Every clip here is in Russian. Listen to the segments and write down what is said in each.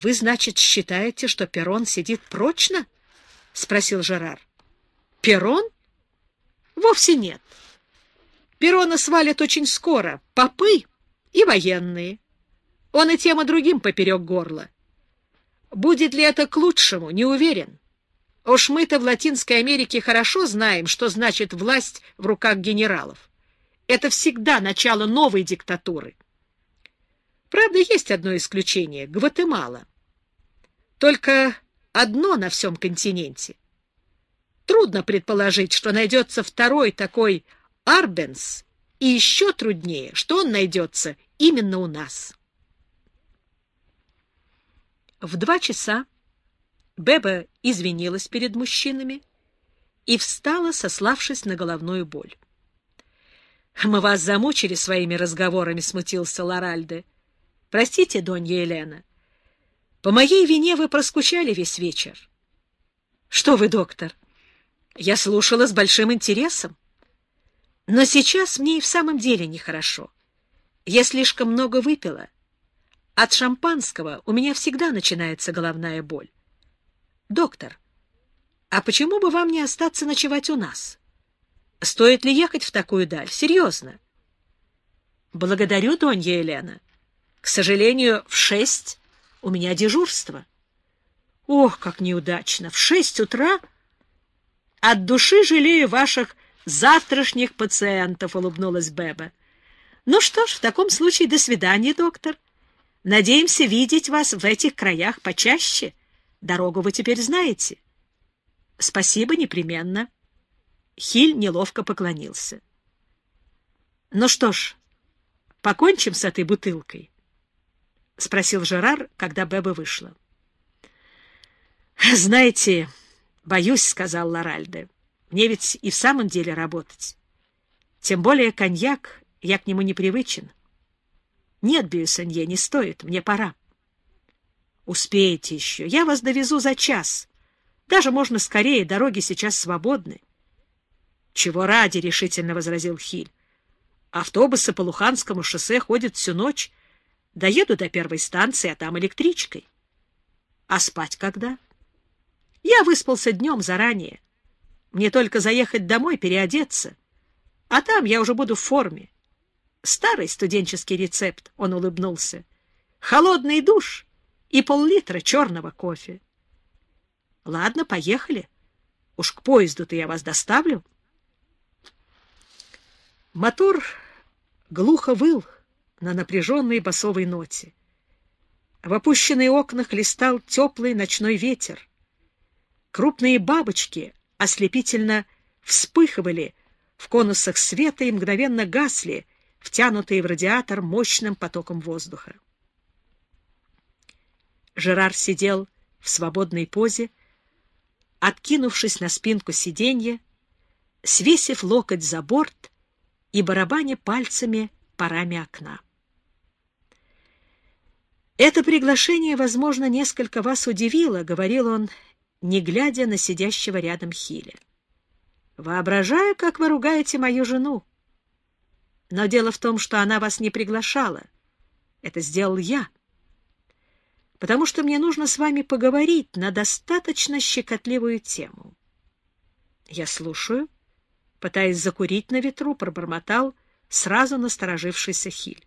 — Вы, значит, считаете, что Перрон сидит прочно? — спросил Жерар. — Перрон? — Вовсе нет. Перрона свалят очень скоро, попы и военные. Он и тем, и другим поперек горла. Будет ли это к лучшему, не уверен. Уж мы-то в Латинской Америке хорошо знаем, что значит власть в руках генералов. Это всегда начало новой диктатуры. Правда, есть одно исключение — Гватемала. Только одно на всем континенте. Трудно предположить, что найдется второй такой Арбенс, и еще труднее, что он найдется именно у нас. В два часа Беба извинилась перед мужчинами и встала, сославшись на головную боль. — Мы вас замучили своими разговорами, — смутился Лоральде. — Простите, Донья Елена. По моей вине вы проскучали весь вечер. — Что вы, доктор? Я слушала с большим интересом. Но сейчас мне и в самом деле нехорошо. Я слишком много выпила. От шампанского у меня всегда начинается головная боль. Доктор, а почему бы вам не остаться ночевать у нас? Стоит ли ехать в такую даль? Серьезно. Благодарю, Донья Елена. К сожалению, в шесть у меня дежурство. Ох, как неудачно! В шесть утра? От души жалею ваших завтрашних пациентов, — улыбнулась Беба. Ну что ж, в таком случае до свидания, доктор. Надеемся видеть вас в этих краях почаще. Дорогу вы теперь знаете. Спасибо непременно. Хиль неловко поклонился. Ну что ж, покончим с этой бутылкой. — спросил Жерар, когда Беба вышла. — Знаете, боюсь, — сказал Лоральде. — Мне ведь и в самом деле работать. Тем более коньяк, я к нему не привычен. Нет, Бюссенье, не стоит, мне пора. — Успеете еще. Я вас довезу за час. Даже можно скорее, дороги сейчас свободны. — Чего ради, — решительно возразил Хиль. — Автобусы по Луханскому шоссе ходят всю ночь, Доеду до первой станции, а там электричкой. А спать когда? Я выспался днем заранее. Мне только заехать домой, переодеться. А там я уже буду в форме. Старый студенческий рецепт, он улыбнулся. Холодный душ и пол-литра черного кофе. Ладно, поехали. Уж к поезду-то я вас доставлю. Мотор глухо выл, на напряженной басовой ноте. В опущенные окна хлестал теплый ночной ветер. Крупные бабочки ослепительно вспыхивали в конусах света и мгновенно гасли, втянутые в радиатор мощным потоком воздуха. Жерар сидел в свободной позе, откинувшись на спинку сиденья, свесив локоть за борт и барабаня пальцами парами окна. «Это приглашение, возможно, несколько вас удивило», — говорил он, не глядя на сидящего рядом Хиля. «Воображаю, как вы ругаете мою жену. Но дело в том, что она вас не приглашала. Это сделал я. Потому что мне нужно с вами поговорить на достаточно щекотливую тему». «Я слушаю», — пытаясь закурить на ветру, пробормотал сразу насторожившийся Хиль.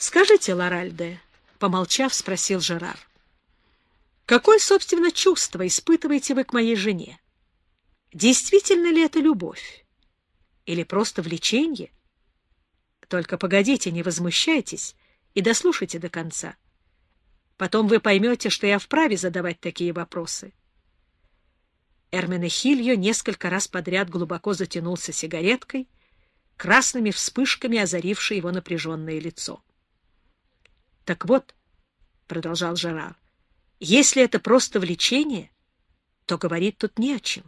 Скажите, Лоральде, — помолчав, спросил Жерар, — какое, собственно, чувство испытываете вы к моей жене? Действительно ли это любовь? Или просто влечение? Только погодите, не возмущайтесь и дослушайте до конца. Потом вы поймете, что я вправе задавать такие вопросы. Эрменехильо несколько раз подряд глубоко затянулся сигареткой, красными вспышками озарившей его напряженное лицо. Так вот, — продолжал Жерар, — если это просто влечение, то говорить тут не о чем.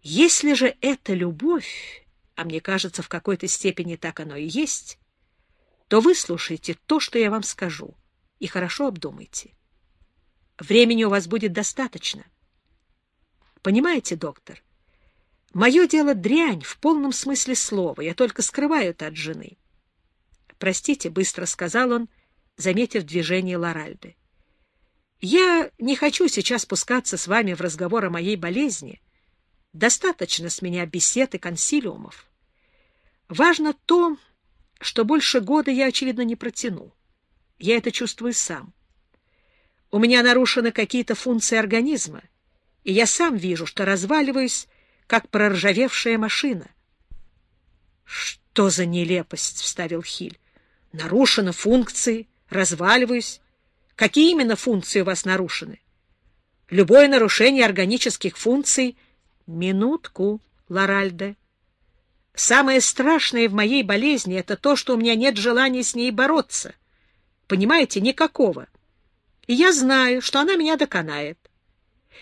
Если же это любовь, а мне кажется, в какой-то степени так оно и есть, то выслушайте то, что я вам скажу, и хорошо обдумайте. Времени у вас будет достаточно. Понимаете, доктор, мое дело дрянь в полном смысле слова, я только скрываю это от жены. Простите, — быстро сказал он, — заметив движение Лоральды. «Я не хочу сейчас спускаться с вами в разговор о моей болезни. Достаточно с меня бесед и консилиумов. Важно то, что больше года я, очевидно, не протяну. Я это чувствую сам. У меня нарушены какие-то функции организма, и я сам вижу, что разваливаюсь, как проржавевшая машина. — Что за нелепость? — вставил Хиль. — Нарушены функции, разваливаюсь. Какие именно функции у вас нарушены? Любое нарушение органических функций... Минутку, Лоральде. Самое страшное в моей болезни — это то, что у меня нет желания с ней бороться. Понимаете, никакого. И я знаю, что она меня доконает.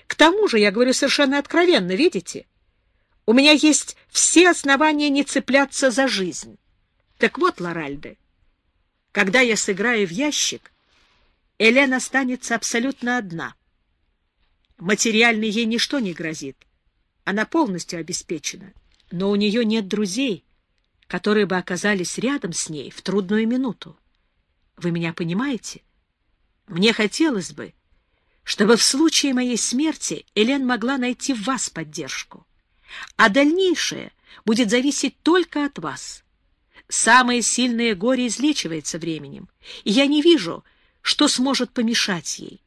К тому же, я говорю совершенно откровенно, видите? У меня есть все основания не цепляться за жизнь. Так вот, Лоральде, когда я сыграю в ящик, Элена останется абсолютно одна. Материально ей ничто не грозит. Она полностью обеспечена но у нее нет друзей, которые бы оказались рядом с ней в трудную минуту. Вы меня понимаете? Мне хотелось бы, чтобы в случае моей смерти Элен могла найти в вас поддержку. А дальнейшее будет зависеть только от вас. Самое сильное горе излечивается временем, и я не вижу, что сможет помешать ей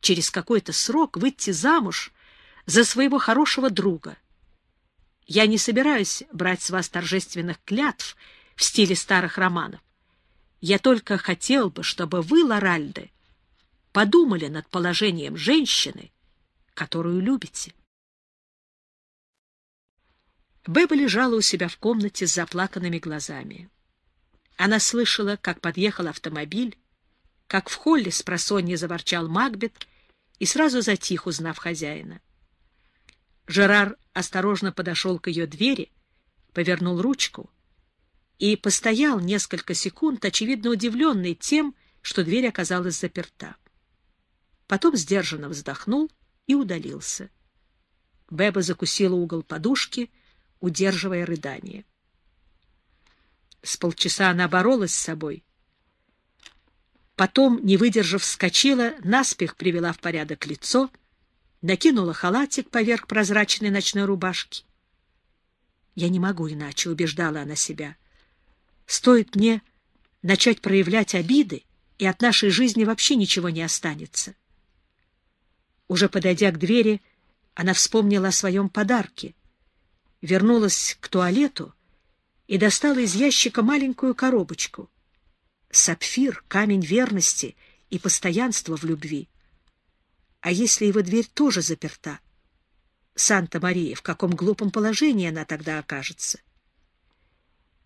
через какой-то срок выйти замуж за своего хорошего друга — я не собираюсь брать с вас торжественных клятв в стиле старых романов. Я только хотел бы, чтобы вы, Лоральде, подумали над положением женщины, которую любите. Беба лежала у себя в комнате с заплаканными глазами. Она слышала, как подъехал автомобиль, как в холле с просонья заворчал Макбет и сразу затих, узнав хозяина. Жерар осторожно подошел к ее двери, повернул ручку и постоял несколько секунд, очевидно удивленный тем, что дверь оказалась заперта. Потом сдержанно вздохнул и удалился. Беба закусила угол подушки, удерживая рыдание. С полчаса она боролась с собой. Потом, не выдержав, вскочила, наспех привела в порядок лицо — накинула халатик поверх прозрачной ночной рубашки. «Я не могу иначе», — убеждала она себя. «Стоит мне начать проявлять обиды, и от нашей жизни вообще ничего не останется». Уже подойдя к двери, она вспомнила о своем подарке, вернулась к туалету и достала из ящика маленькую коробочку. Сапфир — камень верности и постоянства в любви. А если его дверь тоже заперта? Санта-Мария, в каком глупом положении она тогда окажется?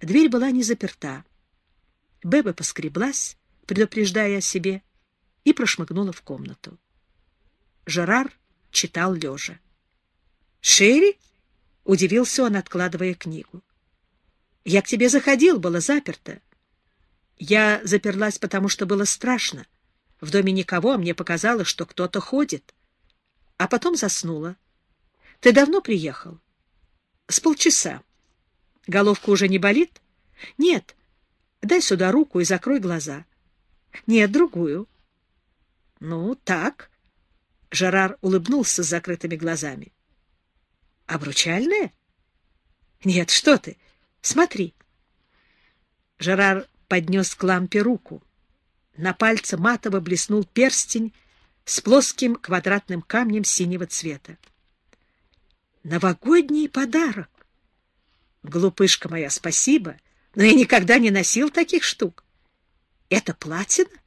Дверь была не заперта. Беба поскреблась, предупреждая о себе, и прошмыгнула в комнату. Жерар читал лежа. «Шерри?» — удивился он, откладывая книгу. «Я к тебе заходил, было заперто. Я заперлась, потому что было страшно. В доме никого, а мне показалось, что кто-то ходит. А потом заснула. Ты давно приехал? С полчаса. Головка уже не болит? Нет. Дай сюда руку и закрой глаза. Нет, другую. Ну, так. Жерар улыбнулся с закрытыми глазами. Обручальная? Нет, что ты. Смотри. Жерар поднес к лампе руку. На пальце матово блеснул перстень с плоским квадратным камнем синего цвета. Новогодний подарок! Глупышка моя, спасибо, но я никогда не носил таких штук. Это платина?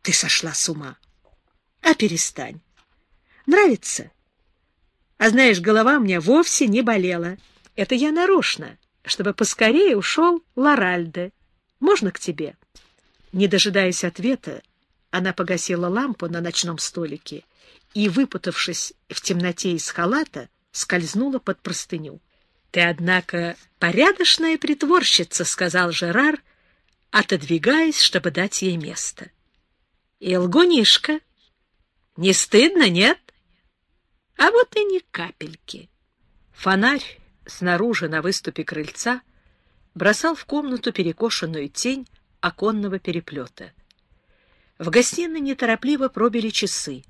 Ты сошла с ума. А перестань. Нравится? А знаешь, голова у меня вовсе не болела. Это я нарочно, чтобы поскорее ушел Лоральде. Можно к тебе?» Не дожидаясь ответа, она погасила лампу на ночном столике и, выпутавшись в темноте из халата, скользнула под простыню. — Ты, однако, порядочная притворщица, — сказал Жерар, отодвигаясь, чтобы дать ей место. — И лгунишка. Не стыдно, нет? А вот и ни капельки. Фонарь снаружи на выступе крыльца бросал в комнату перекошенную тень оконного переплета. В гостиной неторопливо пробили часы.